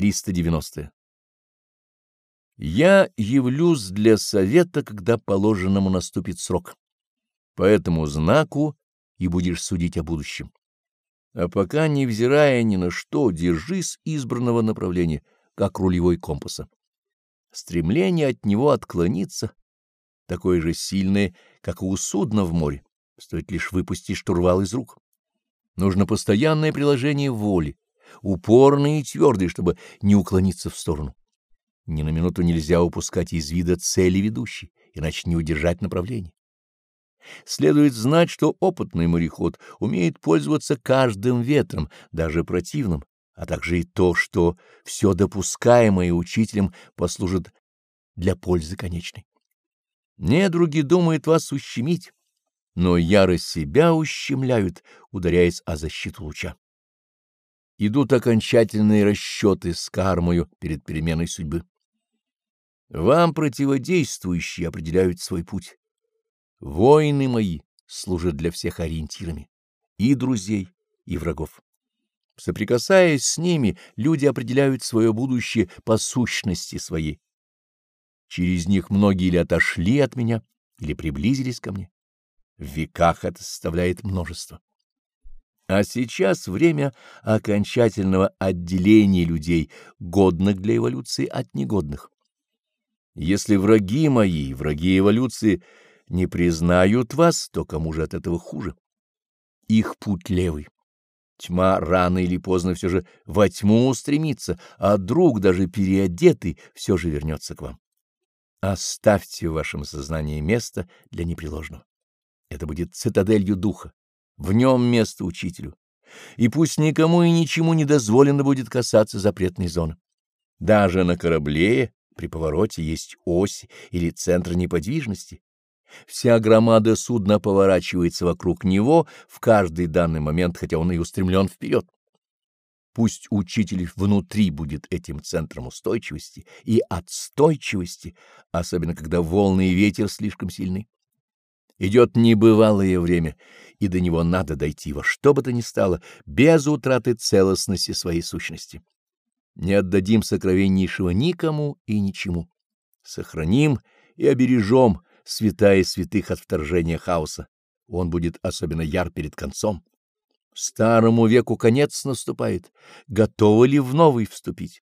390. Я явлюсь для совета, когда положенному наступит срок. По этому знаку и будешь судить о будущем. А пока, невзирая ни на что, держись избранного направления, как рулевой компаса. Стремление от него отклониться такое же сильное, как и у судна в море, стоит лишь выпустить штурвал из рук. Нужно постоянное приложение воли, упорное и твердое, чтобы не уклониться в сторону. Ни на минуту нельзя упускать из вида цели ведущей, иначе не удержать направление. Следует знать, что опытный мореход умеет пользоваться каждым ветром, даже противным, а также и то, что все допускаемое учителем послужит для пользы конечной. Недруги думают вас ущемить, но ярость себя ущемляют, ударяясь о защиту луча. Идут окончательные расчеты с кармою перед переменой судьбы. Вам противодействующие определяют свой путь. Воины мои служат для всех ориентирами, и друзей, и врагов. Соприкасаясь с ними, люди определяют свое будущее по сущности своей. Через них многие или отошли от меня, или приблизились ко мне. В веках это составляет множество. А сейчас время окончательного отделения людей, годных для эволюции от негодных. Если враги мои, враги эволюции, не признают вас, то кому же от этого хуже? Их путь левый. Тьма рано или поздно все же во тьму устремится, а друг, даже переодетый, все же вернется к вам. Оставьте в вашем сознании место для непреложного. Это будет цитаделью духа, в нем место учителю. И пусть никому и ничему не дозволено будет касаться запретной зоны. Даже на корабле при повороте есть ось или центр неподвижности. Вся громада судна поворачивается вокруг него в каждый данный момент, хотя он и устремлен вперед. Пусть учитель внутри будет этим центром устойчивости и отстойчивости, особенно когда волны и ветер слишком сильны. Идет небывалое время, и до него надо дойти во что бы то ни стало, без утраты целостности своей сущности. Не отдадим сокровеннейшего никому и ничему. Сохраним и обережем святая святых от вторжения хаоса. Он будет особенно яр перед концом. Старому веку конец наступает. Готовы ли в новый вступить?